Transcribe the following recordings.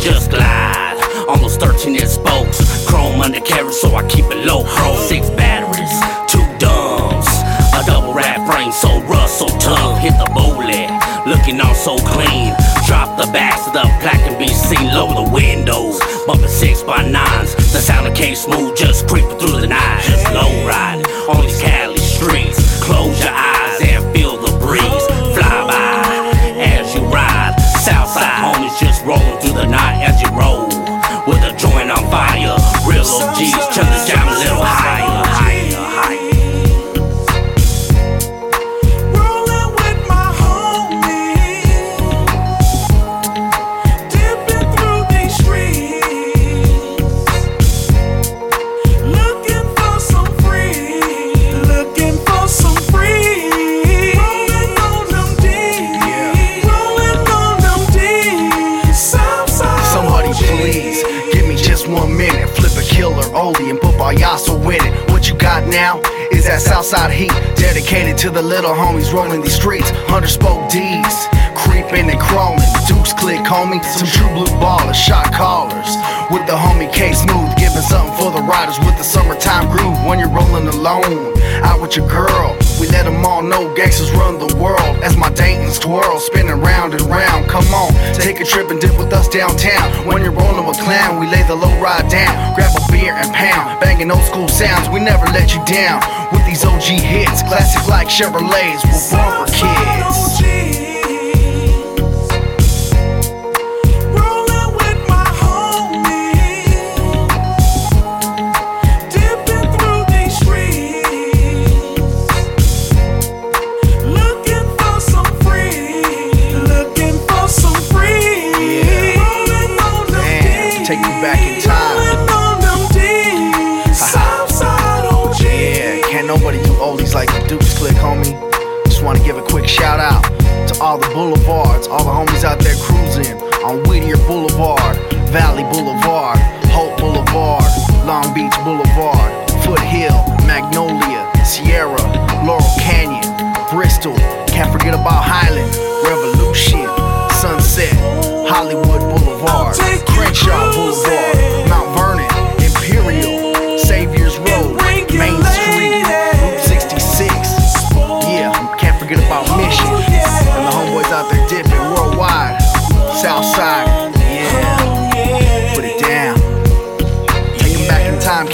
just glide. Almost 13 inch spokes, chrome undercarriage, so I keep it low. Six batteries, looking all so clean. Drop the of the plaque and be seen lower the windows. Bumping six by nines, the sound of K smooth just creeping through the night. Just low riding on these Cali streets. Close your eyes and feel the breeze. Fly by as you ride. Southside homies just rolling through the night as you roll. With a joint on fire. Real OGs, turn the got now is that Southside heat dedicated to the little homies rolling these streets. Hundred spoke D's, creeping and crawling. Dukes click, homie. Some true blue ballers, shot callers. With the homie K Smooth, giving something for the riders with the summertime groove. When you're rolling alone, out with your girl. We let them all know gangsters run the world. As my Dayton's twirl, spinning round and round. Come on, take a trip and dip with us downtown. When you're rolling with clown, we lay the low ride down. Grab beer and pound, banging old school sounds. We never let you down with these OG hits. Classic like Chevrolets with bumper kids. Rolling with my homies, dipping like the Dukes Click, homie. Just wanna give a quick shout out to all the boulevards, all the homies out there cruising on Whittier Boulevard, Valley Boulevard, Hope Boulevard, Long Beach Boulevard, Foothill, Magnolia, Sierra, Laurel Canyon, Bristol. Can't forget about Highland, Revolution, Sunset, Hollywood Boulevard, Crenshaw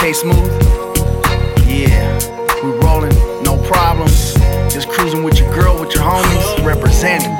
K Smooth. Yeah, we rolling, no problems. Just cruising with your girl, with your homies, representing.